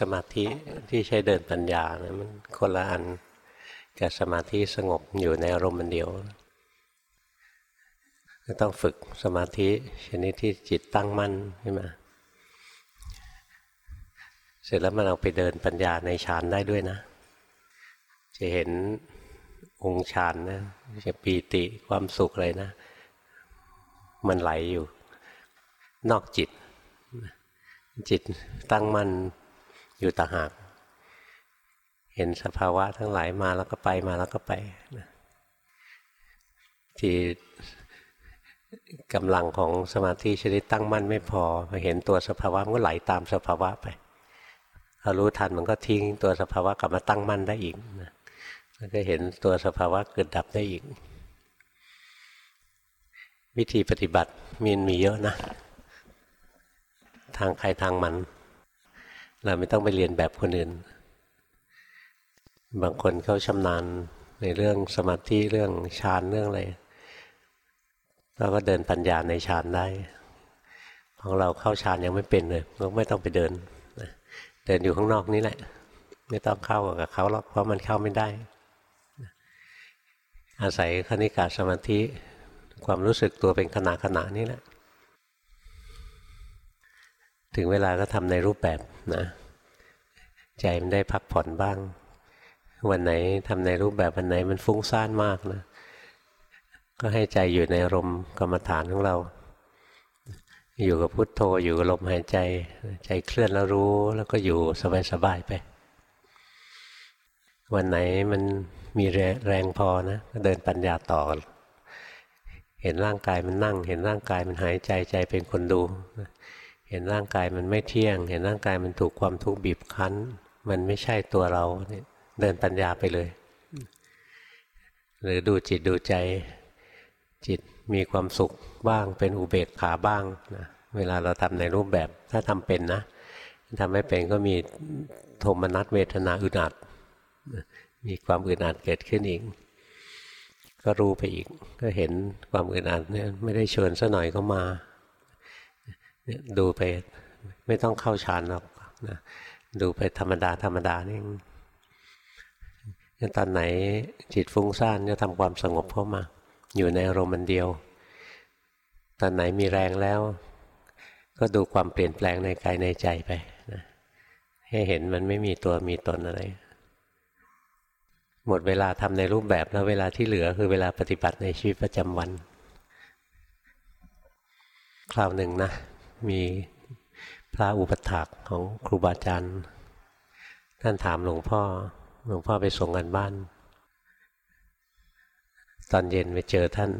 สมาธิที่ใช้เดินปัญญานะมันคนละอันกับสมาธิสงบอยู่ในอารมณ์มันเดียวต้องฝึกสมาธิชนิดที่จิตตั้งมั่นขึ้นมาเสร็จแล้วมันเอาไปเดินปัญญาในฌานได้ด้วยนะ จะเห็นองค์ฌานนะจะปีติความสุขอะไรนะ มันไหลอยู่ นอกจิต จิตตั้งมั่น อยู่ต่างหาก เห็นสภาวะทั้งหลายมาแล้วก็ไปมาแล้วก็ไปที่กำลังของสมาธิชนิดตั้งมั่นไม่พอเห็นตัวสภาวะมันก็ไหลตามสภาวะไปพอรู้ทันมันก็ทิ้งตัวสภาวะกลับมาตั้งมั่นได้อีกนะแล้วก็เห็นตัวสภาวะเกิดดับได้อีก วิธีปฏิบัติมีมีเยอะนะ ทางใครทางมัน เราไม่ต้องไปเรียนแบบคนอื่น บางคนเขาชำนาญในเรื่องสมาธิเรื่องฌานเรื่องอะไรเราก็เดินปัญญาในฌานได้ ของเราเข้าฌานยังไม่เป็นเลยก็ไม่ต้องไปเดินเดินอยู่ข้างนอกนี่แหละ ไม่ต้องเข้ากับเขาหรอกเพราะมันเข้าไม่ได้ อาศัยคณิกาสมาธิ ความรู้สึกตัวเป็นขณะขณะนี่แหละ ถึงเวลาก็ทำในรูปแบบ นะใจมันได้พักผ่อนบ้าง วันไหนทำในรูปแบบวันไหนมันฟุ้งซ่านมากนะ ก็ให้ใจอยู่ในลมกรรมฐานของเรา อยู่กับพุทโธอยู่กับลมหายใจ ใจเคลื่อนแล้วรู้แล้วก็อยู่สบายๆไป วันไหนมันมีแรงพอนะก็เดินปัญญาต่อ เห็นร่างกายมันนั่ง เห็นร่างกายมันหายใจใจเป็นคนดู เห็นร่างกายมันไม่เที่ยง เห็นร่างกายมันถูกความทุกข์บีบคั้น มันไม่ใช่ตัวเราเดินปัญญาไปเลย หรือดูจิตดูใจ จิตมีความสุขบ้างเป็นอุเบกขาบ้างนะเวลาเราทำในรูปแบบถ้าทำเป็นนะทำไม่เป็นก็มีโทมนัสเวทนาอึดอัดมีความอึดอัดเกิดขึ้นอีก ก็รู้ไปอีก ก็เห็นความอึดอัดเนี่ยไม่ได้เชิญซะหน่อยก็มา ดูไปไม่ต้องเข้าฌานหรอกนะดูไปธรรมดาธรรมดานี่ตอนไหนจิตฟุ้งซ่านจะทำความสงบเข้ามา อยู่ในอารมณ์มันเดียว ตอนไหนมีแรงแล้ว ก็ดูความเปลี่ยนแปลงในกายในใจไปนะให้เห็นมันไม่มีตัวมีตนอะไร หมดเวลาทำในรูปแบบแล้วเวลาที่เหลือคือเวลาปฏิบัติในชีวิตประจำวัน คราวหนึ่งนะ มีพระอุปถากของครูบาอาจารย์ท่านถามหลวงพ่อ หลวงพ่อไปส่งกันบ้าน ตอนเย็นไปเจอท่าน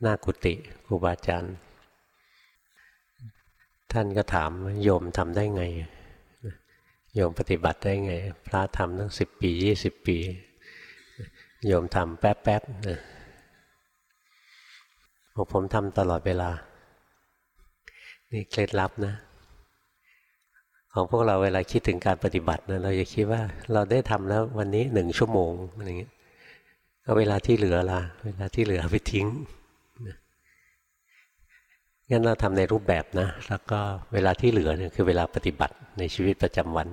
หน้ากุฏิครูบาอาจารย์ ท่านก็ถามโยมทำได้ไง โยมปฏิบัติได้ไง พระทำตั้งสิบปียี่สิบปี โยมทำแป๊บๆนะบอกผมทำตลอดเวลา นี่เคล็ดลับนะ ของพวกเราเวลาคิดถึงการปฏิบัตินะเราจะคิดว่าเราได้ทำแล้ววันนี้หนึ่งชั่วโมงอะไรเงี้ยเอาเวลาที่เหลือล่ะเวลาที่เหลือไปทิ้งงั้นเราทำในรูปแบบนะ แล้วก็เวลาที่เหลือเนี่ยคือเวลาปฏิบัติในชีวิตประจำวัน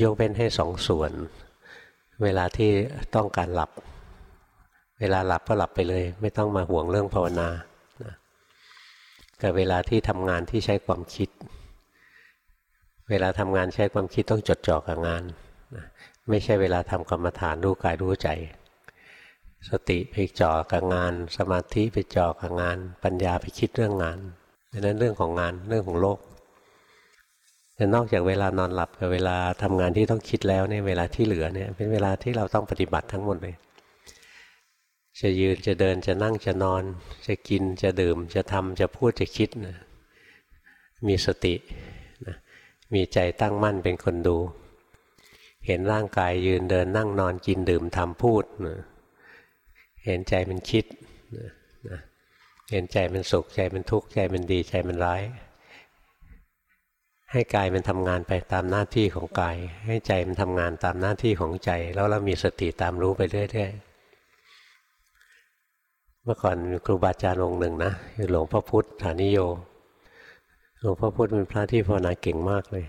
ยกเป็นให้สองส่วน เวลาที่ต้องการหลับ เวลาหลับก็หลับไปเลย ไม่ต้องมาห่วงเรื่องภาวนา กับเวลาที่ทำงานที่ใช้ความคิด เวลาทำงานใช้ความคิดต้องจดจ่อกับงาน ไม่ใช่เวลาทำกรรมฐานรู้กายรู้ใจ สติไปจ่อกับงาน สมาธิไปจ่อกับงาน ปัญญาไปคิดเรื่องงานดังนั้นเรื่องของงานเรื่องของโลกแต่นอกจากเวลานอนหลับกับเวลาทำงานที่ต้องคิดแล้วเนี่ยเวลาที่เหลือเนี่ยเป็นเวลาที่เราต้องปฏิบัติทั้งหมดเลย จะยืนจะเดินจะนั่งจะนอน จะกินจะดื่ม จะทำจะพูดจะคิดนะมีสตินะมีใจตั้งมั่นเป็นคนดู เห็นร่างกายยืนเดินนั่งนอนกินดื่มทำพูดนะเห็นใจมันคิดนะเห็นใจมันสุขใจมันทุกข์ใจมันดีใจมันร้าย ให้กายมันทำงานไปตามหน้าที่ของกาย ให้ใจมันทำงานตามหน้าที่ของใจ แล้วเรามีสติตามรู้ไปเรื่อยๆ มื่อก่อนมีครูบาอาจารย์องค์หนึ่งนะคือหลวงพ่อพุทธฐานิโยหลวงพ่อพุธเป็นพระที่ภาวนาเก่งมากเลย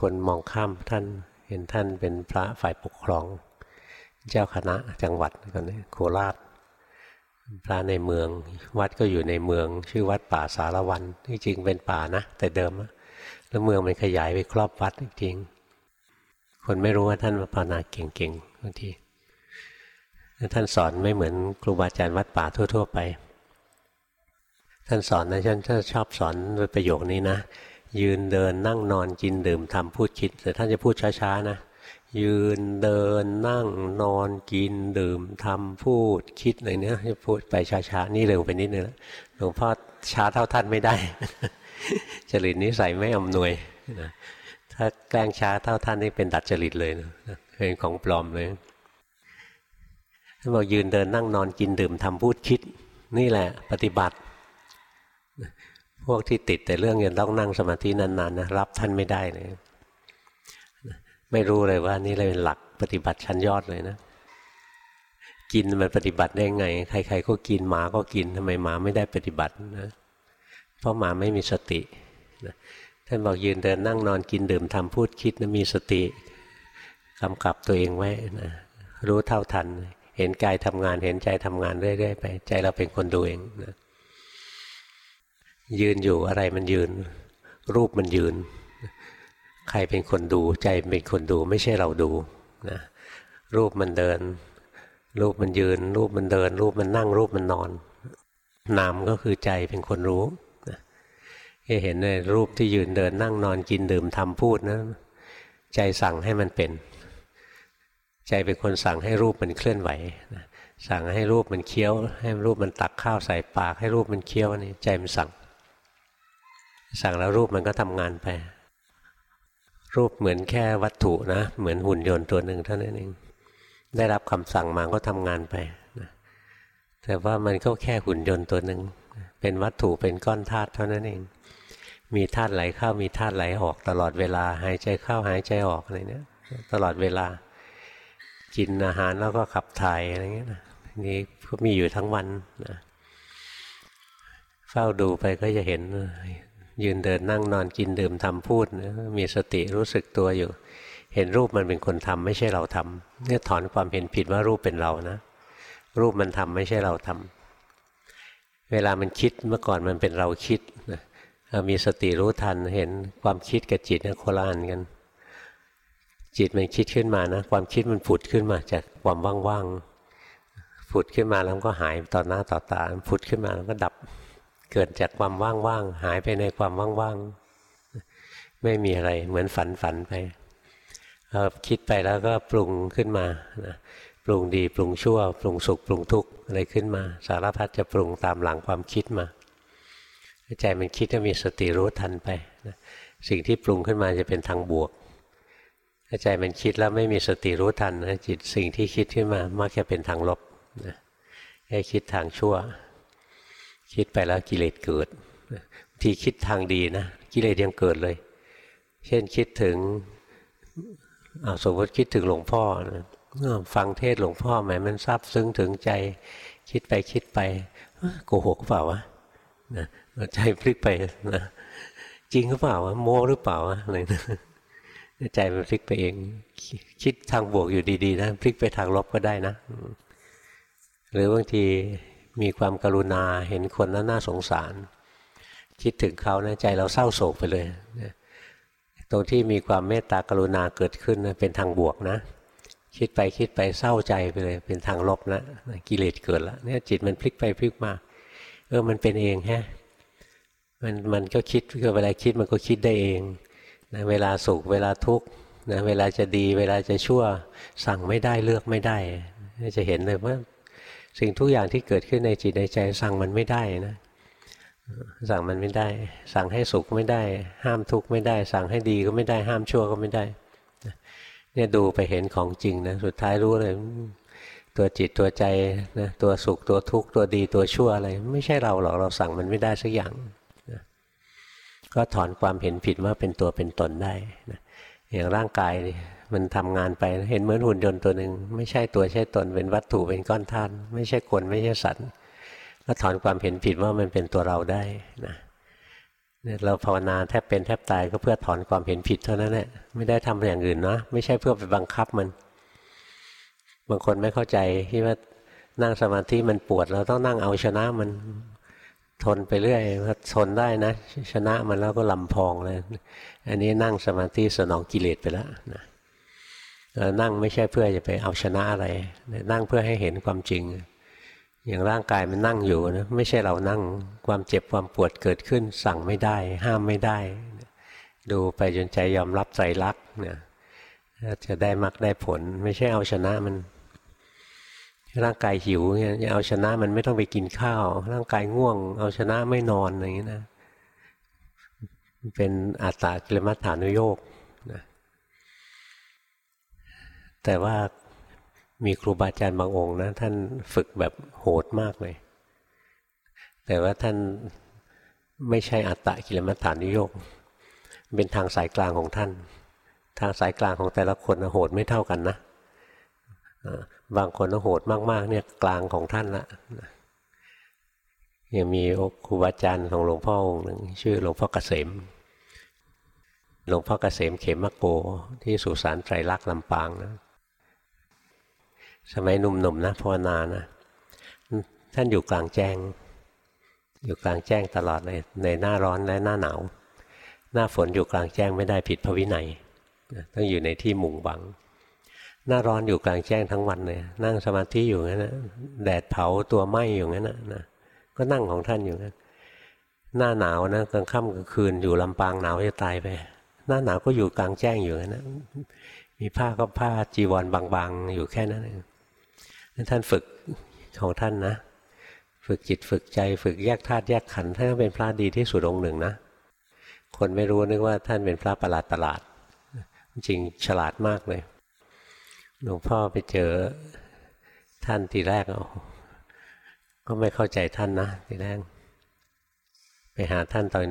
คนมองข้ามท่านเห็นท่านเป็นพระฝ่ายปกครอง เจ้าคณะจังหวัดกันนี้โคราชพระในเมือง วัดก็อยู่ในเมือง ชื่อวัดป่าสารวันที่จริงเป็นป่านะ แต่เดิมแล้วเมืองมันขยายไปครอบวัดจริง คนไม่รู้ว่าท่านมาภาวนาเก่งๆบางที ท่านสอนไม่เหมือนครูบาอาจารย์วัดป่าทั่ว ๆ ไป ท่านสอนนะฉันชอบสอนโดยประโยคนี้นะ ยืนเดินนั่งนอนกินดื่มทำพูดคิด แต่ท่านจะพูดช้าๆนะยืนเดินนั่งนอนกินดื่มทำพูดคิดอะไรเนี้ยจะพูดไปช้าๆนี่เร็วไปนิดนึงหลวงพ่อช้าเท่าท่านไม่ได้ จริตนิสัยไม่อำนวยนะถ้าแกล้งช้าเท่าท่านนี่เป็นดัดจริตเลยนะเป็นของปลอมเลย ท่านบอกยืนเดินนั่งนอนกินดื่มทำพูดคิด นี่แหละ ปฏิบัติ พวกที่ติดแต่เรื่องยังต้องนั่งสมาธินานๆนะรับท่านไม่ได้เลยไม่รู้เลยว่านี่เลยเป็นหลักปฏิบัติชั้นยอดเลยนะ กินมันปฏิบัติได้ไง ใคร ๆ ก็กินหมาก็กินทำไมหมาไม่ได้ปฏิบัตินะเพราะหมาไม่มีสติท่านบอกยืนเดินนั่งนอนกินดื่มทำพูดคิดนะมีสติกำกับตัวเองไว้นะรู้เท่าทัน เห็นกายทำงาน เห็นใจทำงานเรื่อยๆไปใจเราเป็นคนดูเองนะยืนอยู่อะไรมันยืน รูปมันยืน ใครเป็นคนดู ใจเป็นคนดูไม่ใช่เราดูนะรูปมันเดิน รูปมันยืน รูปมันเดิน รูปมันนั่ง รูปมันนอน นามก็คือใจเป็นคนรู้นะเห็นในรูปที่ยืนเดินนั่งนอนกินดื่มทำพูดนะ ใจสั่งให้มันเป็น ใจเป็นคนสั่งให้รูปมันเคลื่อนไหวนะสั่งให้รูปมันเคี้ยว ให้รูปมันตักข้าวใส่ปาก ให้รูปมันเคี้ยวนี่ใจมันสั่ง สั่งแล้วรูปมันก็ทำงานไป รูปเหมือนแค่วัตถุนะ เหมือนหุ่นยนต์ตัวหนึ่งเท่านั้นเองได้รับคำสั่งมาก็ทำงานไปนะแต่ว่ามันก็แค่หุ่นยนต์ตัวหนึ่งเป็นวัตถุเป็นก้อนธาตุเท่านั้นเอง มีธาตุไหลเข้ามีธาตุไหลออกตลอดเวลา หายใจเข้าหายใจออกอะไรเนี้ยตลอดเวลา กินอาหารแล้วก็ขับถ่ายอะไรเงี้ยนะนี่ก็มีอยู่ทั้งวันนะเฝ้าดูไปก็จะเห็น ยืนเดินนั่งนอนกินดื่มทำพูดนะมีสติรู้สึกตัวอยู่ เห็นรูปมันเป็นคนทำไม่ใช่เราทำเนี่ยถอนความเห็นผิดว่ารูปเป็นเรานะ รูปมันทำไม่ใช่เราทำเวลามันคิดเมื่อก่อนมันเป็นเราคิดนะมีสติรู้ทันเห็นความคิดกับจิตเนี่ยโคละอันกัน จิตมันคิดขึ้นมานะ ความคิดมันผุดขึ้นมาจากความว่างๆผุดขึ้นมาแล้วก็หายต่อหน้าต่อตาผุดขึ้นมาแล้วก็ดับเกิดจากความว่างๆหายไปในความว่างๆไม่มีอะไรเหมือนฝันฝันไปคิดไปแล้วก็ปรุงขึ้นมานะปรุงดีปรุงชั่ว ปรุงสุขปรุงทุกข์อะไรขึ้นมา สารพัดจะปรุงตามหลังความคิดมาใจมันคิดก็มีสติรู้ทันไปนะสิ่งที่ปรุงขึ้นมาจะเป็นทางบวก ใจมันคิดแล้วไม่มีสติรู้ทันนะจิตสิ่งที่คิดขึ้นมามักจะเป็นทางลบนะให้คิดทางชั่ว คิดไปแล้วกิเลสเกิดทีคิดทางดีนะกิเลสยังเกิดเลย เช่นคิดถึงเอาสมมติคิดถึงหลวงพ่อนะฟังเทศหลวงพ่อแหมมันซาบซึ้งถึงใจ คิดไปคิดไปโกหกเปล่าวะนะใจพลิกไปนะจริงหรือเปล่าวะโม้หรือเปล่าวะอะไรนะ ใจมันพลิกไปเอง คิดทางบวกอยู่ดีๆนะพลิกไปทางลบก็ได้นะ หรือบางทีมีความกรุณาเห็นคนนั้นน่าสงสาร คิดถึงเขานะใจเราเศร้าโศกไปเลยตรงที่มีความเมตตากรุณาเกิดขึ้นนะเป็นทางบวกนะ คิดไปคิดไปเศร้าใจไปเลย เป็นทางลบนะกิเลสเกิดแล้วเนี่ยจิตมันพลิกไปพลิกมาเออมันเป็นเองแฮะมันมันก็คิดเวลาคิดมันก็คิดได้เอง นะเวลาสุขเวลาทุกข์นะเวลาจะดีเวลาจะชั่วสั่งไม่ได้เลือกไม่ได้ จะเห็นเลยว่าสิ่งทุกอย่างที่เกิดขึ้นในจิตในใจสั่งมันไม่ได้นะสั่งมันไม่ได้ สั่งให้สุขไม่ได้ ห้ามทุกข์ไม่ได้ สั่งให้ดีก็ไม่ได้ ห้ามชั่วก็ไม่ได้เนี่ยดูไปเห็นของจริงนะสุดท้ายรู้เลย ตัวจิตตัวใจนะตัวสุขตัวทุกข์ตัวดีตัวชั่วอะไร ไม่ใช่เราหรอกเราสั่งมันไม่ได้สักอย่าง ก็ถอนความเห็นผิดว่าเป็นตัวเป็นตนได้นะอย่างร่างกายมันทำงานไปเห็นเหมือนหุ่นยนต์ตัวหนึ่งไม่ใช่ตัวใช่ตนเป็นวัตถุเป็นก้อนธาตุไม่ใช่คนไม่ใช่สัตว์ก็ถอนความเห็นผิดว่ามันเป็นตัวเราได้นะเราภาวนาแทบเป็นแทบตายก็เพื่อถอนความเห็นผิดเท่านั้นแหละไม่ได้ทำอย่างอื่นนะไม่ใช่เพื่อไปบังคับมัน บางคนไม่เข้าใจที่ว่านั่งสมาธิมันปวด เราต้องนั่งเอาชนะมัน ทนไปเรื่อยทนได้นะ ชนะมันแล้วก็ลำพองเลย อันนี้นั่งสมาธิสนองกิเลสไปแล้วนะเรานั่งไม่ใช่เพื่อจะไปเอาชนะอะไร นั่งเพื่อให้เห็นความจริง อย่างร่างกายมันนั่งอยู่นะไม่ใช่เรานั่งความเจ็บความปวดเกิดขึ้น สั่งไม่ได้ ห้ามไม่ได้ ดูไปจนใจยอมรับใจรักเนี่ยจะได้มักได้ผล ไม่ใช่เอาชนะมัน ร่างกายหิวเนี่ยเอาชนะมันไม่ต้องไปกินข้าว ร่างกายง่วง เอาชนะไม่นอนอย่างนี้นะเป็นอัตตากิลมัฏฐานุโยกนะแต่ว่ามีครูบาอาจารย์บางองค์นะท่านฝึกแบบโหดมากเลย แต่ว่าท่านไม่ใช่อัตตะกิลมัฏฐานุโยกเป็นทางสายกลางของท่าน ทางสายกลางของแต่ละคนโหดไม่เท่ากันนะ บางคนโหดมาก ๆ เนี่ยกลางของท่านละยังมีครูบาอาจารย์ของหลวงพ่อองค์หนึ่งชื่อหลวงพ่อเกษม หลวงพ่อเกษมเขมมะโกที่สุสานไตรลักษณ์ลำปางนะสมัยหนุ่มๆนนะภาวนานะ ท่านอยู่กลางแจ้ง อยู่กลางแจ้งตลอดเลยในหน้าร้อนและหน้าหนาวหน้าฝนอยู่กลางแจ้งไม่ได้ผิดพระวินัยต้องอยู่ในที่มุงบัง หน้าร้อนอยู่กลางแจ้งทั้งวันเลยนั่งสมาธิอยู่งั้นนะแดดเผาตัวไหม้อยู่งั้นนะก็นั่งของท่านอยู่งั้นหน้าหนาวนะกลางค่ำกลางคืนอยู่ลำปางหนาวจะตายไป หน้าหนาวก็อยู่กลางแจ้งอยู่งั้นนะมีผ้าก็ผ้าจีวรบางๆ อยู่แค่นั้นเองท่านฝึกของท่านนะฝึกจิตฝึกใจฝึกแยกธาตุแยกขันธ์ท่านเป็นพระดีที่สุดองค์หนึ่งนะ คนไม่รู้นึกว่าท่านเป็นพระประหลาดประหลาด จริงฉลาดมากเลย หลวงพ่อไปเจอท่านทีแรกก็ไม่เข้าใจท่านนะทีแรกไปหาท่านตอน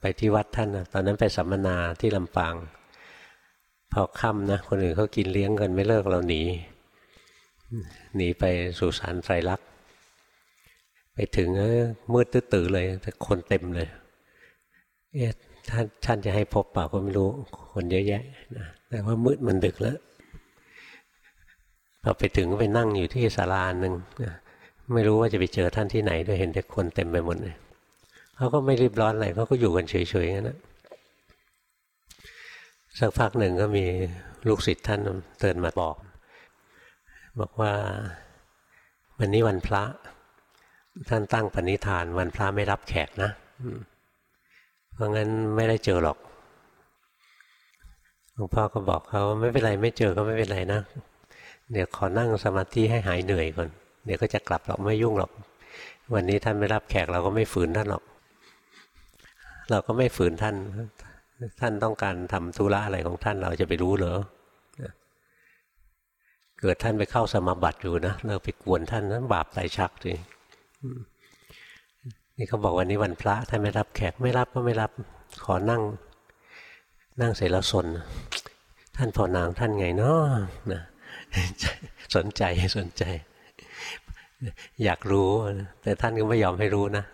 ไปที่วัดท่านนะตอนนั้นไปสัมมนาที่ลำปาง พอค่ำนะ คนอื่นเขากินเลี้ยงกันไม่เลิกเราหนี หนีไปสู่สารไตรลักษณ์ไปถึงมืดตื้อเลย แต่คนเต็มเลย เอ๊ะท่านท่านจะให้พบเปล่าก็ไม่รู้ คนเยอะแยะนะแต่ว่ามืดมันดึกแล้ว พอไปถึงก็ไปนั่งอยู่ที่ศาลาหนึ่งไม่รู้ว่าจะไปเจอท่านที่ไหนด้วยเห็นแต่คนเต็มไปหมดเลยเขาก็ไม่รีบร้อนอะไรเขาก็อยู่กันเฉยๆงั้นนะสักพักหนึ่งก็มีลูกศิษย์ท่านเตือนมาบอก บอกว่าวันนี้วันพระ ท่านตั้งปณิธานวันพระไม่รับแขกนะเพราะงั้นไม่ได้เจอหรอกหลวงพ่อก็บอกเขาไม่เป็นไรไม่เจอก็ไม่เป็นไรนะ เดี๋ยวขอนั่งสมาธิให้หายเหนื่อยก่อน เดี๋ยวก็จะกลับหรอกไม่ยุ่งหรอก วันนี้ท่านไม่รับแขกเราก็ไม่ฝืนท่านหรอก เราก็ไม่ฝืนท่าน ท่านต้องการทำธุระอะไรของท่านเราจะไปรู้เหรอเกิดท่านไปเข้าสมาบัติอยู่นะเราไปกวนท่านนั้นบาปไตชักเลยนี่เขาบอกวันนี้วันพระท่านไม่รับแขกไม่รับก็ไม่รับขอนั่ง นั่งเสร็จแล้วสนท่านพอนางท่านไงเนาะนะ สนใจสนใจ อยากรู้ แต่ท่านก็ไม่ยอมให้รู้นะ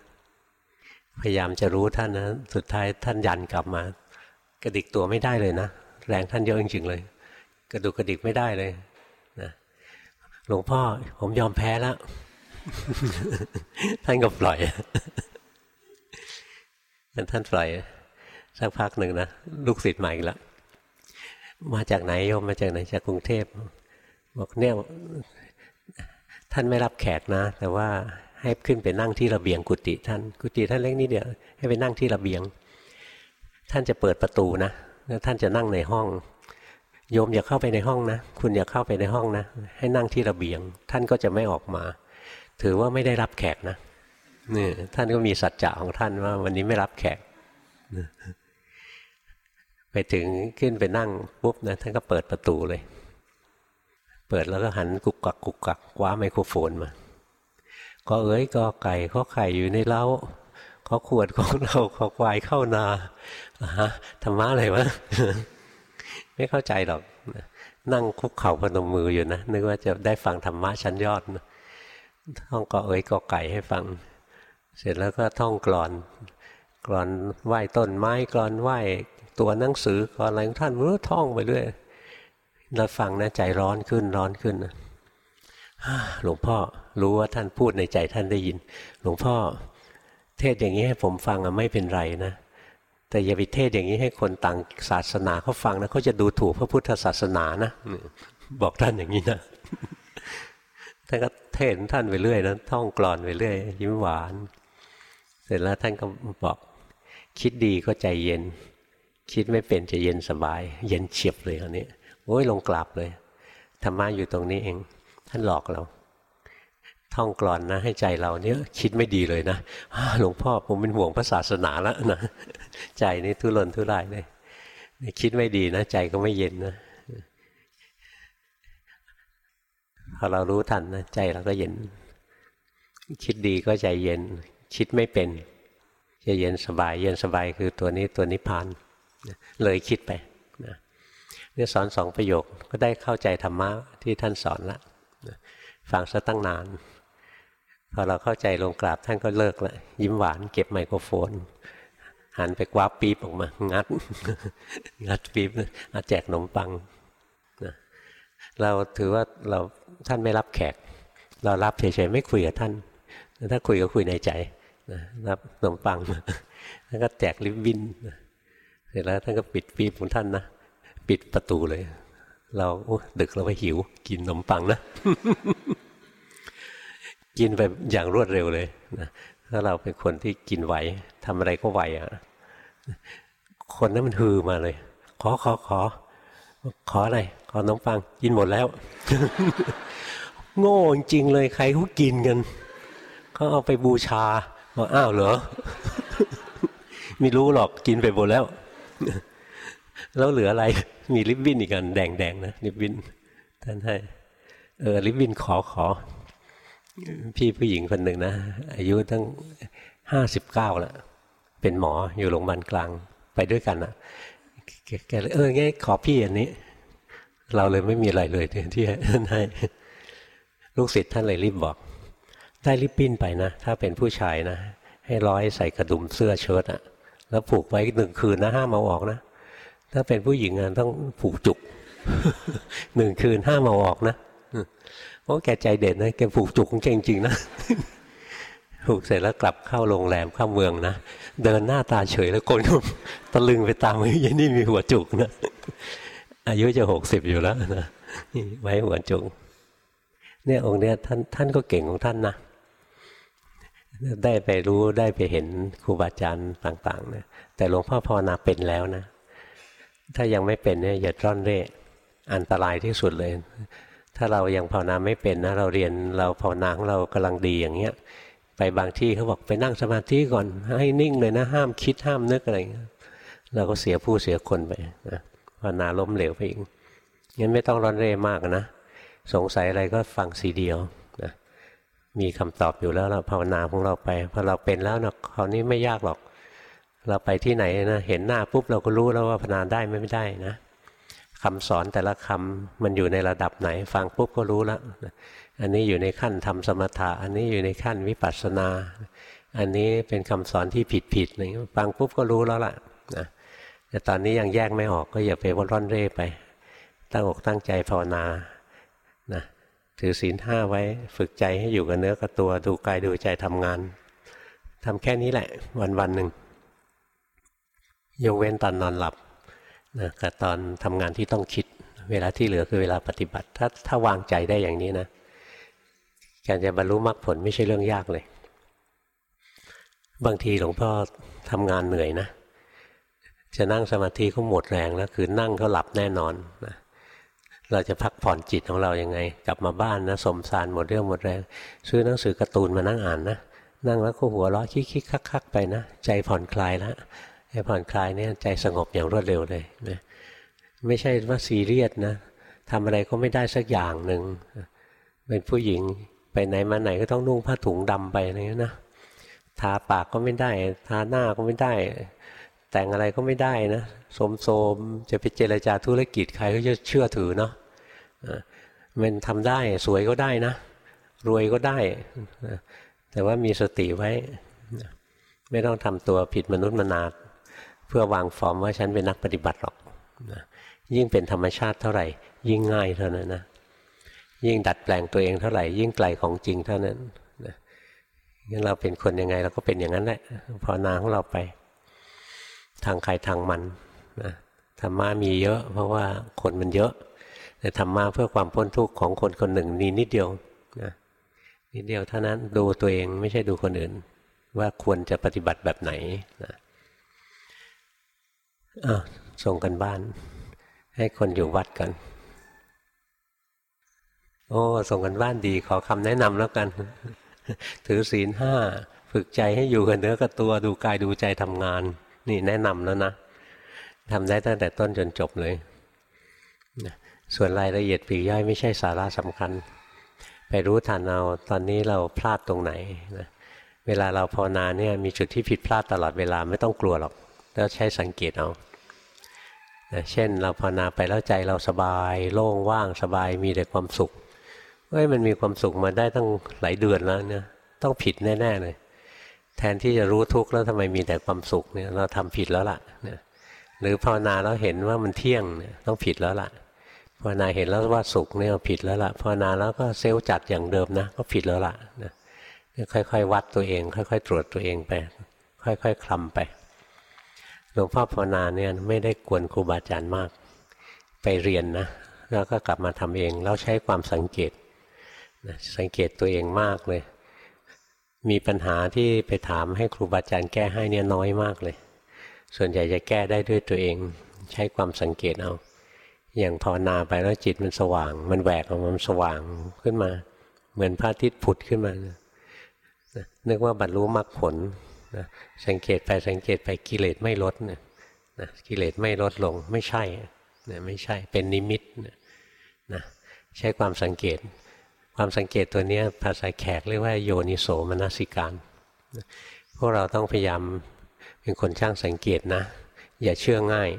พยายามจะรู้ท่านนะ สุดท้ายท่านยันกลับมา กระดิกตัวไม่ได้เลยนะ แรงท่านเยอะจริงๆเลย กระดุกกระดิกไม่ได้เลยนะหลวงพ่อผมยอมแพ้แล้ว ท่านก็ปล่อยท่านปล่อยสักพักหนึ่งนะลูกศิษย์ใหม่อีกแล้วมาจากไหนโยมมาจากไหนจากกรุงเทพ บอกเนี่ยท่านไม่รับแขกนะ แต่ว่าให้ขึ้นไปนั่งที่ระเบียงกุฏิท่าน กุฏิท่านเล็กนิดเดียวให้ไปนั่งที่ระเบียง ท่านจะเปิดประตูนะแล้วท่านจะนั่งในห้องโยมอย่าเข้าไปในห้องนะ คุณอย่าเข้าไปในห้องนะ ให้นั่งที่ระเบียง ท่านก็จะไม่ออกมา ถือว่าไม่ได้รับแขกนะนี่ท่านก็มีสัจจะของท่านว่า วันนี้ไม่รับแขก ไปถึงขึ้นไปนั่งปุ๊บนะท่านก็เปิดประตูเลย เปิดแล้วก็หันกุกกักกุกกักคว้าไมโครโฟนมา ก็เอ้ยก็ไก่ข้อไข่อยู่ในเล้าข้อขวดของเราข้อควายเข้านาฮะธรรมะอะไรวะไม่เข้าใจหรอกนั่งคุกเข่าพนมมืออยู่นะนึกว่าจะได้ฟังธรรมะชั้นยอดนะท่องก็เอ้ยก็ไก่ให้ฟัง เสร็จแล้วก็ท่องกรอน กรอนไหว้ต้นไม้กรอนไหว้ตัวหนังสือกรอนอะไรท่านรู้ท่องไปเรื่อย เราฟังนะใจร้อนขึ้นร้อนขึ้นนะหลวงพ่อรู้ว่าท่านพูดในใจท่านได้ยิน หลวงพ่อ เทศอย่างนี้ให้ผมฟังอะไม่เป็นไรนะ แต่อย่าไปเทศอย่างนี้ให้คนต่างศาสนาเขาฟังนะเขาจะดูถูกพระพุทธศาสนานะบอกท่านอย่างนี้นะท่านก็เทศท่านไปเรื่อยนะท่องกลอนไปเรื่อย ยิ้มหวาน เสร็จแล้วท่านก็บอก คิดดีก็ใจเย็น คิดไม่เป็นจะเย็นสบาย เย็นเฉียบเลยอันนี้ โอ้ยลงกลับเลยธรรมะอยู่ตรงนี้เอง ท่านหลอกเรา ท่องกลอนนะ ให้ใจเราเนี่ยคิดไม่ดีเลยนะหลวงพ่อผมเป็นห่วงพระศาสนาแล้วนะใจนี่ทุรนทุรายเลยคิดไม่ดีนะ ใจก็ไม่เย็นนะพอเรารู้ทันนะใจเราก็เย็น คิดดีก็ใจเย็น คิดไม่เป็นจะเย็นสบาย เย็นสบายคือตัวนี้ตัวนิพพานเลยคิดไป เนี่ยสอนสองประโยคก็ได้เข้าใจธรรมะที่ท่านสอนละฟังซะตั้งนาน พอเราเข้าใจลงกราบท่านก็เลิกละยิ้มหวานเก็บไมโครโฟน หันไปกวาปีบออกมา งัด งัดปีบอาแจกขนมปังนะเราถือว่าเราท่านไม่รับแขก เรารับเฉยๆไม่คุยกับท่าน ถ้าคุยก็คุยในใจนะรับขนมปังท่านก็แจกลิบบินเสร็จแล้วท่านก็ปิดปีบของท่านนะ ปิดประตูเลย เราดึกเราไปหิว กินขนมปังนะ กินไปอย่างรวดเร็วเลยนะถ้าเราเป็นคนที่กินไหวทำอะไรก็ไหวอะคนนั้นมันฮือมาเลย ขอขอขอ ขออะไร ขอขนมปัง กินหมดแล้ว โง่จริงเลยใครเขากินกันเขาเอาไปบูชาบอกอ้าวเหรอ ไม่รู้หรอกกินไปหมดแล้ว แล้วเหลืออะไร มีลิบบินอีกอันแดงๆนะลิบบินท่านให้เออลิบบินขอขอ พี่ผู้หญิงคนหนึ่งนะ อายุตั้งห้าสิบเก้าแล้วเป็นหมออยู่โรงพยาบาลกลางไปด้วยกันนะแกเลยเออไงขอพี่อันนี้ เราเลยไม่มีอะไรเลยที่ท่านให้ลูกศิษย์ท่านเลยรีบบอก ได้ริบบินไปนะ ถ้าเป็นผู้ชายนะ ให้ร้อยใส่กระดุมเสื้อเชิ้ตอะแล้วผูกไว้หนึ่งคืนนะห้ามเอาออกนะ ถ้าเป็นผู้หญิงต้องผูกจุกหนึ่งคืนห้ามเอาออกนะเพราะแกใจเด่นนะแกผูกจุกของแกจริงๆนะผูกเสร็จแล้วกลับเข้าโรงแรมเข้าเมืองนะเดินหน้าตาเฉยแล้วคนตะลึงไปตามว่ายันนี่มีหัวจุกนะอายุจะหกสิบอยู่แล้วนะไว้หัวจุกเนี่ยองค์เนี้ยท่านท่านก็เก่งของท่านนะได้ไปรู้ได้ไปเห็นครูบาอาจารย์ต่างๆนะแต่หลวงพ่อภาวนาเป็นแล้วนะ ถ้ายังไม่เป็นเนี่ยอย่าร่อนเร่อันตรายที่สุดเลย ถ้าเรายังภาวนาไม่เป็นนะ เราเรียนเราภาวนาของเรากำลังดีอย่างเงี้ย ไปบางที่เขาบอกไปนั่งสมาธิก่อน ให้นิ่งเลยนะ ห้ามคิดห้ามนึกอะไรเงี้ยเราก็เสียผู้เสียคนไปนะภาวนาล้มเหลวไปอีกงั้นไม่ต้องร้อนเร่มากนะสงสัยอะไรก็ฟังสีเดียวนะมีคำตอบอยู่แล้วเราภาวนาของเราไปพอเราเป็นแล้วนะคราวนี้ไม่ยากหรอก เราไปที่ไหนนะเห็นหน้าปุ๊บเราก็รู้แล้วว่าพนาได้ไม่ได้นะคำสอนแต่ละคำมันอยู่ในระดับไหน ฟังปุ๊บก็รู้แล้วอันนี้อยู่ในขั้นทำสมถะ อันนี้อยู่ในขั้นวิปัสสนา อันนี้เป็นคำสอนที่ผิดผิดอะไรฟังปุ๊บก็รู้แล้วล่ะนะแต่ตอนนี้ยังแยกไม่ออกก็อย่าไปวนร่อนเร่ไป ตั้งอกตั้งใจภาวนานะถือศีลห้าไว้ฝึกใจให้อยู่กับเนื้อกับตัวดูกายดูใจทำงานทำแค่นี้แหละวันวันหนึ่ง ยกเว้นตอนนอนหลับนะกับตอนทำงานที่ต้องคิด เวลาที่เหลือคือเวลาปฏิบัติ ถ้าถ้าวางใจได้อย่างนี้นะการจะบรรลุมรรคผลไม่ใช่เรื่องยากเลย บางทีหลวงพ่อทำงานเหนื่อยนะ จะนั่งสมาธิก็หมดแรงแล้วคือนั่งก็หลับแน่นอนนะเราจะพักผ่อนจิตของเรายัางไง กลับมาบ้านนะสมสารหมดเรื่องหมดแรง ซื้อหนังสือการ์ตูนมานั่งอ่านนะ นั่งแล้วก็หัวเราะคิกๆคักๆไปนะ ใจผ่อนคลายแล้ว ให้ผ่อนคลายเนี่ยใจสงบอย่างรวดเร็วเลยนะไม่ใช่ว่าซีเรียสนะทำอะไรก็ไม่ได้สักอย่างหนึ่งเป็นผู้หญิงไปไหนมาไหนก็ต้องนุ่งผ้าถุงดำไปอะไรเงี้ยนะทาปากก็ไม่ได้ทาหน้าก็ไม่ได้ แต่งอะไรก็ไม่ได้นะสมโสมจะไปเจรจาธุรกิจใครก็จะเชื่อถือเนาะมันทำได้สวยก็ได้นะ รวยก็ได้ แต่ว่ามีสติไว้ ไม่ต้องทำตัวผิดมนุษย์มนา เพื่อวางฟอร์มว่าฉันเป็นนักปฏิบัติหรอกนะยิ่งเป็นธรรมชาติเท่าไหร่ ยิ่งง่ายเท่านั้นนะยิ่งดัดแปลงตัวเองเท่าไหร่ ยิ่งไกลของจริงเท่านั้นนะงั้นเราเป็นคนยังไงเราก็เป็นอย่างนั้นแหละภาวนาของเราไป ทางใครทางมันนะธรรมะมีเยอะ เพราะว่าคนมันเยอะ แต่ธรรมะเพื่อความพ้นทุกข์ของคนคนหนึ่งนี่นิดเดียวนะนิดเดียวเท่านั้นดูตัวเองไม่ใช่ดูคนอื่น ว่าควรจะปฏิบัติแบบไหนนะ อะส่งกันบ้าน ให้คนอยู่วัดกัน โอ้ส่งกันบ้านดี ขอคำแนะนำแล้วกัน ถือศีลห้าฝึกใจให้อยู่กับเนื้อกับตัวดูกายดูใจทำงาน นี่แนะนำแล้วนะทำได้ตั้งแต่ต้นจนจบเลย ส่วนรายละเอียดปีกย่อยไม่ใช่สาระสำคัญ ไปรู้ทันเอาตอนนี้เราพลาดตรงไหนนะเวลาเราภาวนาเนี่ยมีจุดที่ผิดพลาดตลอดเวลาไม่ต้องกลัวหรอก แล้วใช้สังเกตเอา นะเช่นเราภาวนาไปแล้วใจเราสบาย โล่งว่างสบายมีแต่ความสุขเฮ้ยมันมีความสุขมาได้ตั้งหลายเดือนแล้วเนี่ยต้องผิดแน่ ๆ เลย แทนที่จะรู้ทุกข์แล้วทำไมมีแต่ความสุขเนี่ยเราทำผิดแล้วล่ะเนี่ยหรือภาวนาแล้วเห็นว่ามันเที่ยงเนี่ยต้องผิดแล้วล่ะภาวนาเห็นแล้วว่าสุขเนี่ยผิดแล้วล่ะภาวนาแล้วก็เซลล์จัดอย่างเดิมนะก็ผิดแล้วล่ะนะค่อยๆ วัดตัวเอง ค่อย ๆ ตรวจตัวเองไป ค่อย ๆคลำไป หลวงพ่อภาวนาเนี่ยไม่ได้กวนครูบาอาจารย์มาก ไปเรียนนะแล้วก็กลับมาทำเองแล้วใช้ความสังเกตนะสังเกตตัวเองมากเลย มีปัญหาที่ไปถามให้ครูบาอาจารย์แก้ให้เนี่ยน้อยมากเลย ส่วนใหญ่จะแก้ได้ด้วยตัวเอง ใช้ความสังเกตเอา อย่างภาวนาไปแล้วจิตมันสว่าง มันแหวกออกมามันสว่างขึ้นมา เหมือนพระอาทิตย์ผุดขึ้นมานะนึกว่าบรรลุมรรคผล นะสังเกตไปสังเกตไปกิเลสไม่ลดนะนะกิเลสไม่ลดลงไม่ใช่นะไม่ใช่เป็นนิมิตนะนะใช้ความสังเกต ความสังเกตตัวนี้ภาษาแขกเรียกว่าโยนิโสมนสิการนะพวกเราต้องพยายามเป็นคนช่างสังเกตนะ อย่าเชื่อง่าย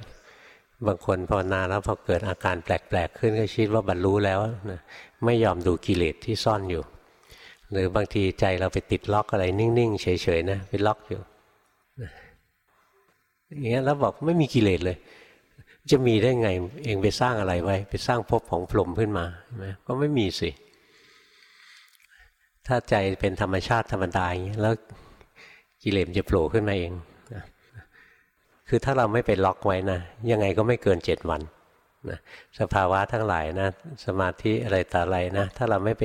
บางคนภาวนาแล้วพอเกิดอาการแปลกๆขึ้นก็คิดว่าบรรลุแล้วนะไม่ยอมดูกิเลสที่ซ่อนอยู่ หรือบางทีใจเราไปติดล็อกอะไรนิ่งๆ เฉยๆนะไปล็อกอยู่อย่างเงี้ยแล้วบอกไม่มีกิเลสเลย จะมีได้ไงเองไปสร้างอะไรไว้ ไปสร้างภพของพรหมขึ้นมาใช่ไหมก็ไม่มีสิ ถ้าใจเป็นธรรมชาติธรรมดาอย่างเงี้ยแล้วกิเลสจะโผล่ขึ้นมาเองคือถ้าเราไม่ไปล็อกไว้นะยังไงก็ไม่เกินเจ็ดวันนะสภาวะทั้งหลายนะ สมาธิอะไรต่ออะไรนะ ถ้าเราไม่ไป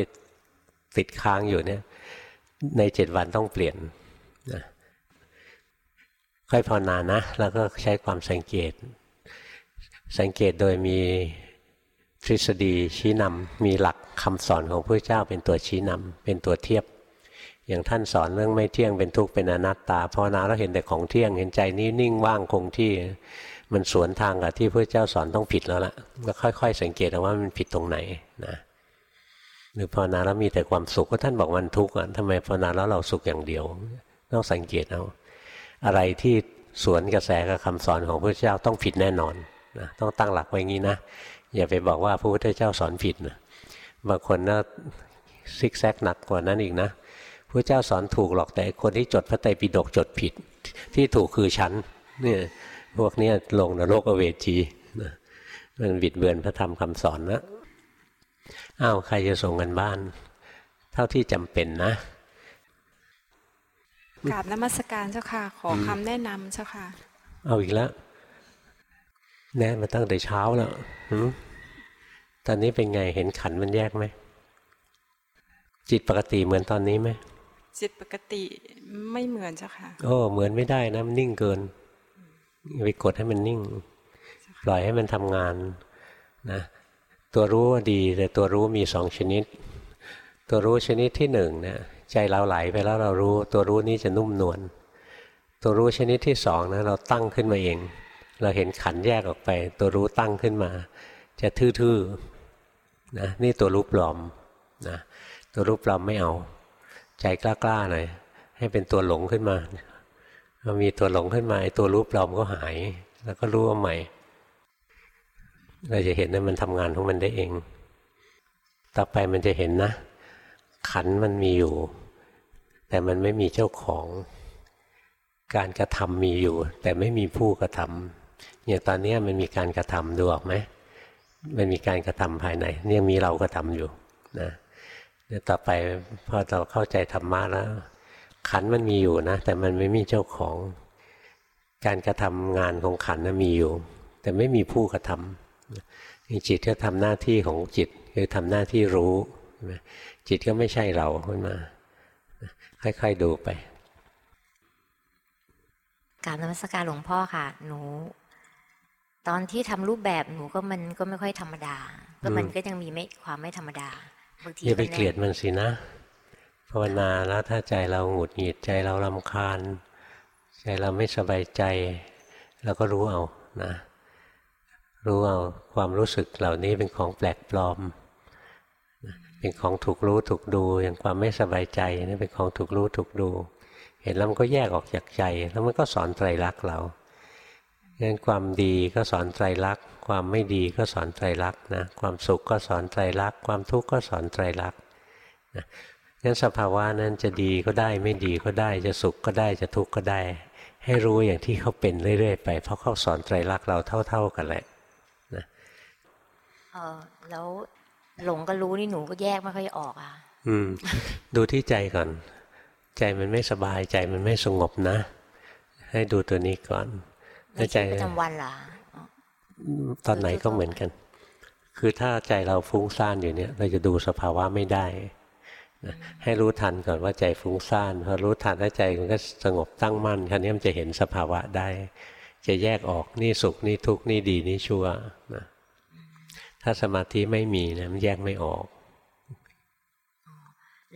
ติดค้างอยู่เนี่ย ในเจ็ดวันต้องเปลี่ยนนะค่อยภาวนานะ แล้วก็ใช้ความสังเกต สังเกตโดยมีทฤษฎีชี้นำมีหลักคำสอนของพระเจ้าเป็นตัวชี้นำเป็นตัวเทียบ อย่างท่านสอนเรื่องไม่เที่ยงเป็นทุกข์เป็นอนัตตาภาวนาแล้วเห็นแต่ของเที่ยงเห็นใจนี้นิ่งว่างคงที่มันสวนทางกับที่พระเจ้าสอนต้องผิดแล้วล่ะก็ค่อย ๆ สังเกตว่ามันผิดตรงไหนนะ หรือภาวนาแล้วมีแต่ความสุขก็ท่านบอกมันทุกข์อะทำไมภาวนาแล้วเราสุขอย่างเดียว ต้องสังเกตเอาอะไรที่สวนกระแสกับคำสอนของพระเจ้าต้องผิดแน่นอนนะต้องตั้งหลักไว้งี้นะอย่าไปบอกว่าพระพุทธเจ้าสอนผิดนะบางคนนะซิกแซกหนักกว่านั้นอีกนะพระเจ้าสอนถูกหรอกแต่คนที่จดพระไตรปิฎกจดผิด ที่ถูกคือฉันเนี่ยพวกนี้ลงนรกอเวจีนะมันบิดเบือนพระธรรมคำสอนนะ อ้าวใครจะส่งกันบ้าน เท่าที่จำเป็นนะกราบนมัสการเจ้าค่ะ ขอคำแนะนำเจ้าค่ะ เอาอีกแล้ว แน่มาตั้งแต่เช้าแล้วตอนนี้เป็นไงเห็นขันมันแยกไหม จิตปกติเหมือนตอนนี้ไหมจิตปกติไม่เหมือนเจ้าค่ะโอ้เหมือนไม่ได้นะมันนิ่งเกินไปกดให้มันนิ่ง ปล่อยให้มันทำงานนะ ตัวรู้ดีแต่ตัวรู้มีสองชนิด ตัวรู้ชนิดที่หนึ่งเนี่ยใจเราไหลไปแล้วเรารู้ ตัวรู้นี้จะนุ่มนวลตัวรู้ชนิดที่สองนะเราตั้งขึ้นมาเอง เราเห็นขันแยกออกไป ตัวรู้ตั้งขึ้นมา จะทื่อๆนะนี่ตัวรู้ปลอมนะตัวรู้ปลอมไม่เอา ใจกล้าๆหน่อยให้เป็นตัวหลงขึ้นมาพอมีตัวหลงขึ้นมาไอ้ตัวรู้ปลอมก็หาย แล้วก็รู้ว่าใหม่ เราจะเห็นว่ามันทำงานของมันได้เอง ต่อไปมันจะเห็นนะ ขันมันมีอยู่ แต่มันไม่มีเจ้าของ การกระทำมีอยู่ แต่ไม่มีผู้กระทำอย่างตอนนี้มันมีการกระทำดูออกไหมมันมีการกระทำภายในยังมีเรากระทำอยู่นะเดี๋ยวต่อไปพอเราเข้าใจธรรมะแล้ว ขันมันมีอยู่นะ แต่มันไม่มีเจ้าของ การกระทำงานของขันนะมีอยู่ แต่ไม่มีผู้กระทำ จิตก็ทำหน้าที่ของจิตคือทำหน้าที่รู้จิตก็ไม่ใช่เราขึ้นมา ค่อยๆดูไปการนมัสการหลวงพ่อค่ะ หนู ตอนที่ทำรูปแบบหนูก็มันก็ไม่ค่อยธรรมดา ก็มันก็ยังมีไม่ความไม่ธรรมดาบางทีอย่าไปเกลียดมันสินะภาวนาแล้วถ้าใจเราหงุดหงิดใจเราลำคาญ ใจเราไม่สบายใจเราก็รู้เอานะ รู้เอาความรู้สึกเหล่านี้เป็นของแปลกปลอม เป็นของถูกรู้ถูกดูอย่างความไม่สบายใจนี่เป็นของถูกรู้ถูกดู เห็นแล้วมันก็แยกออกจากใจ แล้วมันก็สอนไตรลักษณ์เราดังนั้นความดีก็สอนไตรลักษณ์ความไม่ดีก็สอนไตรลักษณ์นะความสุขก็สอนไตรลักษณ์ความทุกข์ก็สอนไตรลักษณ์นะงั้นสภาวะนั้นจะดีก็ได้ไม่ดีก็ได้จะสุขก็ได้จะทุกข์ก็ได้ ให้รู้อย่างที่เขาเป็นเรื่อยๆ ไป เพราะเขาสอนไตรลักษณ์เราเท่า ๆกันแหละ เออแล้วหลงก็รู้นี่หนูก็แยกไม่ค่อยออกอะ อืม ดูที่ใจก่อน ใจมันไม่สบายใจมันไม่สงบนะ ให้ดูตัวนี้ก่อนในใจประจำวันเหรอตอนไหนก็เหมือนกัน คือถ้าใจเราฟุ้งซ่านอยู่เนี่ย เราจะดูสภาวะไม่ได้นะให้รู้ทันก่อนว่าใจฟุ้งซ่านพอรู้ทันแล้วใจมันก็สงบตั้งมั่นคราวนี้มันจะเห็นสภาวะได้ จะแยกออกนี่สุขนี่ทุกข์นี่ดีนี่ชั่วนะ ถ้าสมาธิไม่มีนะมันแยกไม่ออก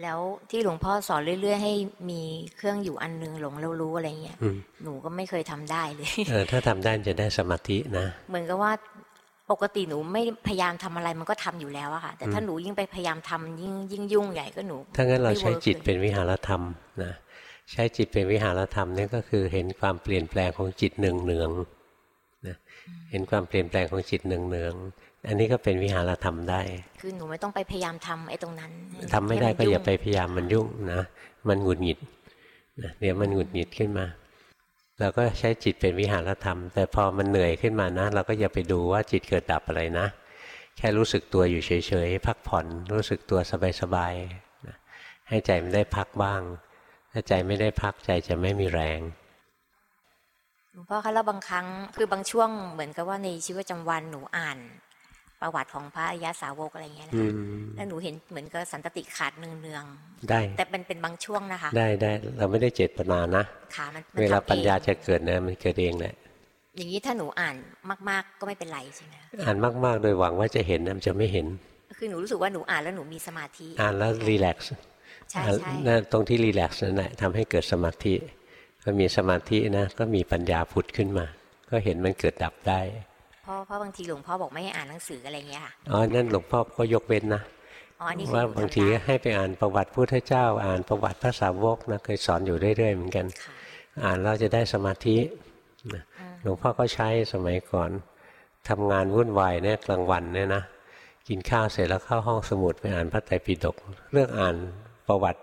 แล้วที่หลวงพ่อสอนเรื่อย ๆ ให้มีเครื่องอยู่อันนึงหลงแล้วรู้อะไรเงี้ยหนูก็ไม่เคยทำได้เลยเออถ้าทำได้จะได้สมาธินะเหมือนกับว่าปกติหนูไม่พยายามทำอะไรมันก็ทำอยู่แล้วอะค่ะ แต่ถ้าหนูยิ่งไปพยายามทำยิ่งยิ่งยุ่งใหญ่ก็หนูถ้างั้นเราใช้จิตเป็นวิหารธรรมนะใช้จิตเป็นวิหารธรรมนี่ก็คือเห็นความเปลี่ยนแปลงของจิตเนืองเนืองนะเห็นความเปลี่ยนแปลงของจิตเนืองเนือง อันนี้ก็เป็นวิหารธรรมได้ คือหนูไม่ต้องไปพยายามทำไอ้ตรงนั้นทำไม่ได้ก็อย่าไปพยายามมันยุ่งนะ มันหงุดหงิดนะเดี๋ยวมันหงุดหงิดขึ้นมาเราก็ใช้จิตเป็นวิหารธรรม แต่พอมันเหนื่อยขึ้นมานะ เราก็อย่าไปดูว่าจิตเกิดดับอะไรนะ แค่รู้สึกตัวอยู่เฉยๆพักผ่อน รู้สึกตัวสบายๆให้ใจมันได้พักบ้าง ถ้าใจไม่ได้พักใจจะไม่มีแรงหลวงพ่อคะแล้วบางครั้งคือบางช่วงเหมือนกับว่าในชีวิตประจำวันหนูอ่าน ประวัติของพระอริยสาวกอะไรเงี้ยนะคะแล้วหนูเห็นเหมือนกับสันตติขาดเนืองๆได้ แต่เป็นเป็นบางช่วงนะคะ ได้ได้เราไม่ได้เจตนานะค่ะมันเวลาปัญญาจะเกิดนะมันเกิดเองแหละอย่างนี้ถ้าหนูอ่านมาก ๆ ก็ไม่เป็นไรใช่ไหมอ่านมาก ๆ โดยหวังว่าจะเห็นมันจะไม่เห็น คือหนูรู้สึกว่าหนูอ่านแล้วหนูมีสมาธิ อ่านแล้วรีแลกซ์ใช่ใช่ตรงที่รีแลกซ์นั่นแหละทำให้เกิดสมาธิพอมีสมาธินะก็มีปัญญาผุดขึ้นมา ก็เห็นมันเกิดดับได้ พ่อเพราะบางทีหลวงพ่อบอกไม่ให้อ่านหนังสืออะไรเงี้ยค่ะอ๋อนั่นหลวงพ่อก็ยกเว้นนะว่าบางทีให้ไปอ่านประวัติพุทธเจ้า อ่านประวัติพระสาวกนะเคยสอนอยู่เรื่อยๆเหมือนกัน อ่านเราจะได้สมาธิหลวงพ่อก็ใช้สมัยก่อนทำงานวุ่นวายเนี่ยกลางวันเนี่ยนะกินข้าวเสร็จแล้วเข้าห้องสมุดไปอ่านพระไตรปิฎกเรื่องอ่านประวัติ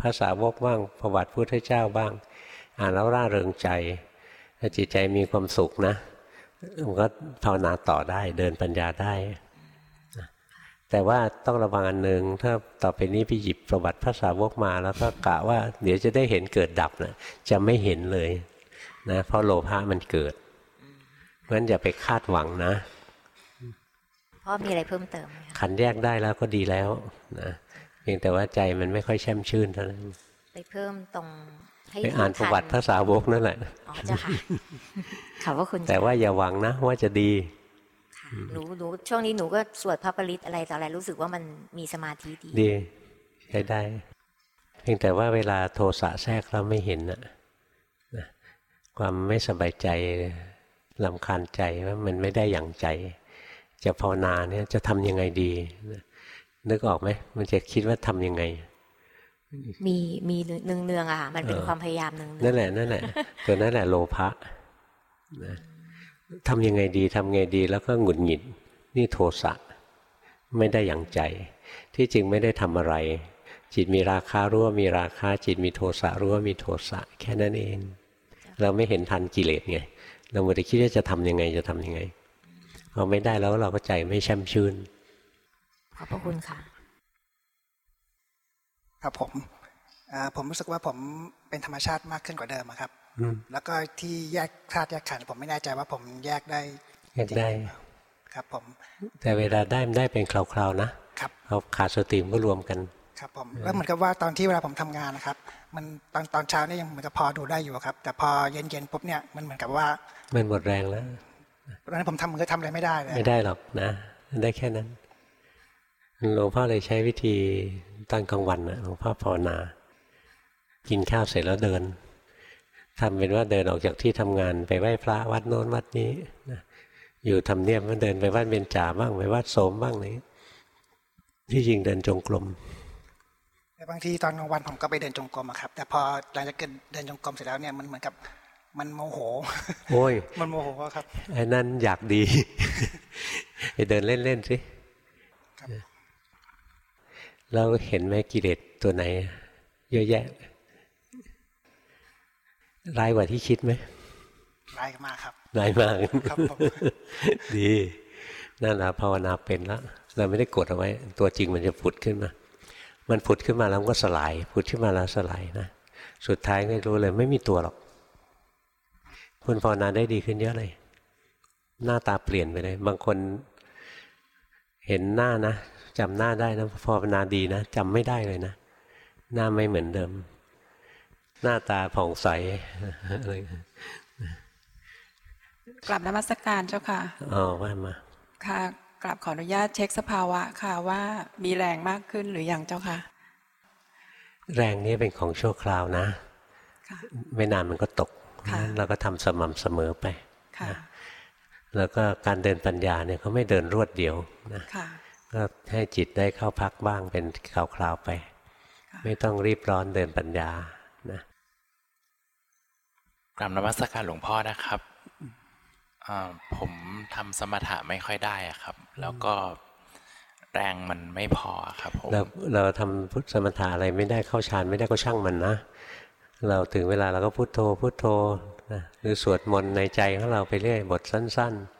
ภาษาวกบ้าง ประวัติพุทธเจ้าบ้าง อ่านแล้วร่าเริงใจจิตใจมีความสุขนะ มันก็ภาวนาต่อได้ เดินปัญญาได้แต่ว่าต้องระวังอันหนึ่งถ้าต่อไปนี้ไปหยิบประวัติพระสาวกมา แล้วก็กะว่าเดี๋ยวจะได้เห็นเกิดดับนะจะไม่เห็นเลยนะเพราะโลภะมันเกิดเพราะฉะนั้นอย่าไปคาดหวังนะพ่อมีอะไรเพิ่มเติมขันแยกได้แล้วก็ดีแล้วนะเพียงแต่ว่าใจมันไม่ค่อยแช่มชื่นเท่านั้น ไปเพิ่มตรงไปอ่านประวัติพระสาวกนั่นแหละอ๋อเจ้าค่ะขอบว่าคุณแต่ว่าอย่าหวังนะ ว่าจะดีหนูหนูช่วงนี้หนูก็สวดพระปริตอะไรต่ออะไรรู้สึกว่ามันมีสมาธิดีดีใช้ได้เพียงแต่ว่าเวลาโทสะแทรกเราไม่เห็นนะความไม่สบายใจลำคาญใจว่ามันไม่ได้อย่างใจ จะภาวนาเนี่ยจะทำยังไงดี นึกออกไหมมันจะคิดว่าทำยังไง มีมีเนืองเนืองอะมันเป็นความพยายามเนืองนั่นแหละนั่นแหละตัวนั่นแหละโลภะนะทำยังไงดีทำไงดีแล้วก็หงุดหงิด นี่โทสะไม่ได้อย่างใจ ที่จริงไม่ได้ทำอะไร จิตมีราคารู้ว่ามีราคาจิตมีโทสะรู้ว่ามีโทสะแค่นั้นเอง เราไม่เห็นทันกิเลสไงเราหมดแต่คิดว่าจะทำยังไงจะทำยังไงพอไม่ได้แล้วเราก็ใจไม่แช่มชื่นขอบพระคุณค่ะ ครับผมอ่าผมรู้สึกว่าผมเป็นธรรมชาติมากขึ้นกว่าเดิมอะครับอืมแล้วก็ที่แยกธาตุแยกขันธ์ผมไม่แน่ใจว่าผมแยกได้แยกได้ ครับผม แต่เวลาได้มันได้เป็นคราวๆนะครับเขาขาดสติมนก็รวมกัน ครับผมแล้วเหมือนกับว่าตอนที่เวลาผมทำงานนะครับ มันตอนตอนเช้าเนี่ยยังเหมือนกับพอดูได้อยู่ครับ แต่พอเย็นเย็นๆปุ๊บเนี่ยมันเหมือนกับว่ามันหมดแรงแล้วตอนนั้นผมทำมือทำอะไรไม่ได้เลยไม่ได้หรอกนะ ได้แค่นั้นหลวงพ่อเลยใช้วิธี ตอนกลางวันนะหลวงพ่อภาวนา กินข้าวเสร็จแล้วเดินทำเป็นว่าเดินออกจากที่ทำงานไปไหว้พระวัดโน้นวัดนี้นะอยู่ทำเนียบก็เดินไปวัดเบญจาบ้างไปวัดโสมบ้างนี้ ที่จริงเดินจงกรมแต่บางทีตอนกลางวันผมก็ไปเดินจงกรมอะครับ แต่พอหลังจากเดินจงกรมเสร็จแล้วเนี่ยมันเหมือนกับมันโมโห โอ้ย มันโมโหอะครับไอ้นั่นอยากดี ไปเดินเล่นๆสิครับ เราเห็นไหมกิเลสตัวไหน เยอะแยะร้ายกว่าที่คิดไหมร้ายมากครับร้ายมากครับผมดีนั่นแหละภาวนาเป็นแล้วเราไม่ได้กดเอาไว้ ตัวจริงมันจะผุดขึ้นมา มันผุดขึ้นมาแล้วมันก็สลายผุดขึ้นมาแล้วสลายนะสุดท้ายก็รู้เลย ไม่มีตัวหรอกคุณภาวนาได้ดีขึ้นเยอะเลย หน้าตาเปลี่ยนไปเลย บางคนเห็นหน้านะ จำหน้าได้นะภาวนาดีนะจำไม่ได้เลยนะ หน้าไม่เหมือนเดิม หน้าตาผ่องใสอะไรกลับนมัสการเจ้าค่ะอ๋อว่ามา ค่ะกลับขออนุญาตเช็คสภาวะค่ะว่ามีแรงมากขึ้นหรือยังเจ้าค่ะ แรงนี้เป็นของชั่วคราวนะค่ะไม่นานมันก็ตกค่ะเราก็ทำสม่ำเสมอไปค่ะแล้วก็การเดินปัญญาเนี่ยเขาไม่เดินรวดเดียวนะค่ะ ก็ให้จิตได้เข้าพักบ้างเป็นคราวๆไปค่ะไม่ต้องรีบร้อนเดินปัญญานะกราบนมัสการหลวงพ่อนะครับอ่าผมทำสมถะไม่ค่อยได้อะครับ แล้วก็แรงมันไม่พอครับผมเราเราทำพุทธสมถะอะไรไม่ได้เข้าฌานไม่ได้ก็ช่างมันนะ เราถึงเวลาเราก็พุโทโธพุโทโธนะหรือสวดมนต์ในใจของเราไปเรื่อยบทสั้น ๆ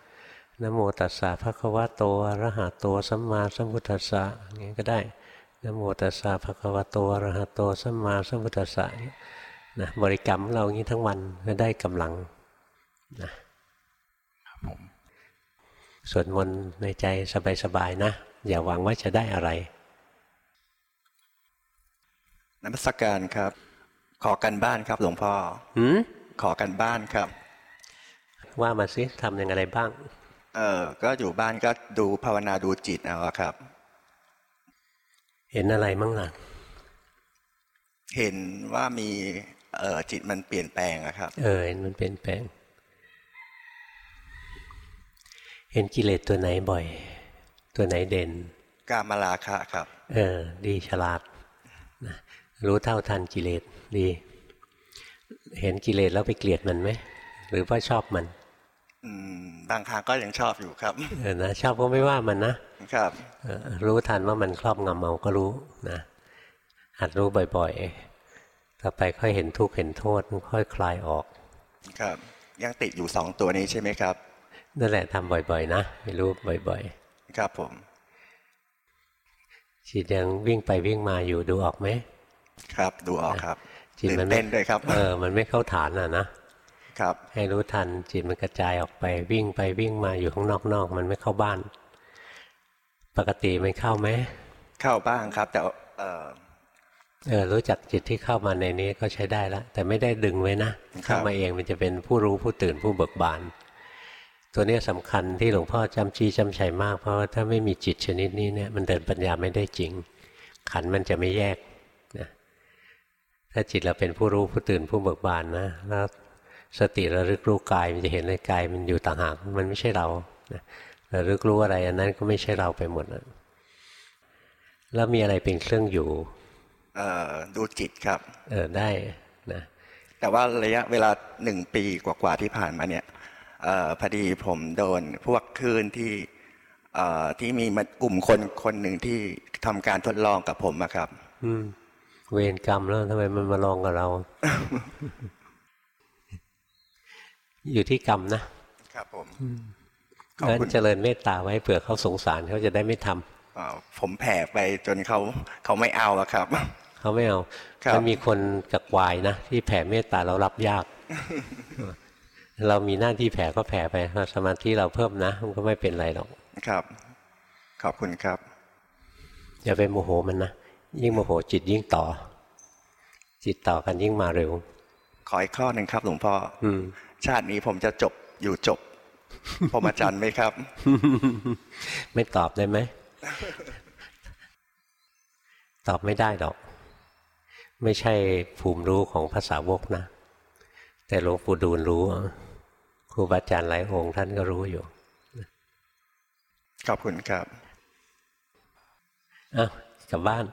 นะโมตัสสะภะคะวะโตอะระหะโตสัมมาสัมพุทธัสสะอย่างนี้ก็ได้นะโมตัสสะภะคะวะโตอะระหะโตสัมมาสัมพุทธัสสะนะบริกรรมของเราอย่างนี้ทั้งวันก็ได้กำลังนะครับผมสวดมนต์ในใจสบายๆนะ อย่าหวังว่าจะได้อะไรนมัสการครับ ขอกันบ้านครับ หลวงพ่อหืมขอกันบ้านครับ ว่ามาสิทำยังไงอะไรบ้าง เออ ก็อยู่บ้านก็ดูภาวนาดูจิตเอาอะครับ เห็นอะไรมั่งล่ะ เห็นว่ามีเออจิตมันเปลี่ยนแปลงอะครับ เออเห็นมันเปลี่ยนแปลง เห็นกิเลสตัวไหนบ่อย ตัวไหนเด่น กามราคะครับ เออ ดีฉลาดนะรู้เท่าทันกิเลสดี เห็นกิเลสแล้วไปเกลียดมันไหมหรือว่าชอบมันอืม บางครั้งก็ยังชอบอยู่ครับเออนะชอบก็ไม่ว่ามันนะครับเออรู้ทันว่ามันครอบงำเอาก็รู้นะหัดรู้บ่อยๆ ต่อไปค่อยเห็นทุกข์เห็นโทษมันค่อยคลายออก ครับ ยังติดอยู่สองตัวนี้ใช่ไหมครับนั่นแหละทำบ่อยๆ นะให้รู้บ่อยครับผมๆจิตยังวิ่งไปวิ่งมาอยู่ดูออกไหมครับ ดูออกครับจิตตื่มันนเต้นด้วยครับ เออ มันไม่เข้าฐานอะนะ ครับ ให้รู้ทันจิตมันกระจายออกไปวิ่งไปวิ่งมาอยู่ข้างนอกๆมันไม่เข้าบ้าน ปกติมันเข้าไหมเข้าบ้างครับ แต่เออเออรู้จักจิตที่เข้ามาในนี้ก็ใช้ได้แล้วแต่ไม่ได้ดึงไว้นะเข้ามาเองมันจะเป็นผู้รู้ผู้ตื่นผู้เบิกบาน ตัวเนี้ยสำคัญที่หลวงพ่อจำจี้จำชัยมาก เพราะว่าถ้าไม่มีจิตชนิดนี้เนี่ยมันเดินปัญญาไม่ได้จริง ขันธ์มันจะไม่แยกนะถ้าจิตเราเป็นผู้รู้ผู้ตื่นผู้เบิกบานนะแล้ว สติระลึกรู้กายมันจะเห็นเลยกายมันอยู่ต่างหากมันไม่ใช่เรานะระลึกรู้อะไรอันนั้นก็ไม่ใช่เราไปหมดนะแล้วมีอะไรเป็นเครื่องอยู่เออดูจิตครับ เออได้นะแต่ว่าระยะเวลาหนึ่งปีกว่าๆที่ผ่านมาเนี่ยเออพอดีผมโดนพวกคลื่นที่เอ่อที่มีมากลุ่มคนคนหนึ่งที่ทำการทดลองกับผมอะครับ อืม เวรกรรมแล้วทำไมมันมาลองกับเรา อยู่ที่กรรมนะครับผมขอบงั้นคุณเจริญเมตตาไว้เผื่อเขาสงสารเขาจะได้ไม่ทำอ่าผมแผ่ไปจนเขาเขาไม่เอาอะครับ เขาไม่เอาครับมันมีคนกับวายนะที่แผ่เมตตาแล้วรับยาก เรามีหน้าที่แผ่ก็แผ่ไปพอสมาธิเราเพิ่มนะมันก็ไม่เป็นไรหรอกครับ ขอบคุณครับอย่าไปโมโหมันนะยิ่งโมโหจิตยิ่งต่อ จิตต่อกันยิ่งมาเร็ว ขออีกข้อหนึ่งครับ หลวงพ่ออืม ชาตินี้ผมจะจบอยู่จบพรหมจรรย์ไหมครับ ไม่ตอบได้ไหม ตอบไม่ได้หรอก ไม่ใช่ภูมิรู้ของภาษาวกนะ แต่หลวงปู่ดูลรู้ ครูบาอาจารย์หลายองค์ท่านก็รู้อยู่ ขอบคุณครับอ้าวกลับบ้าน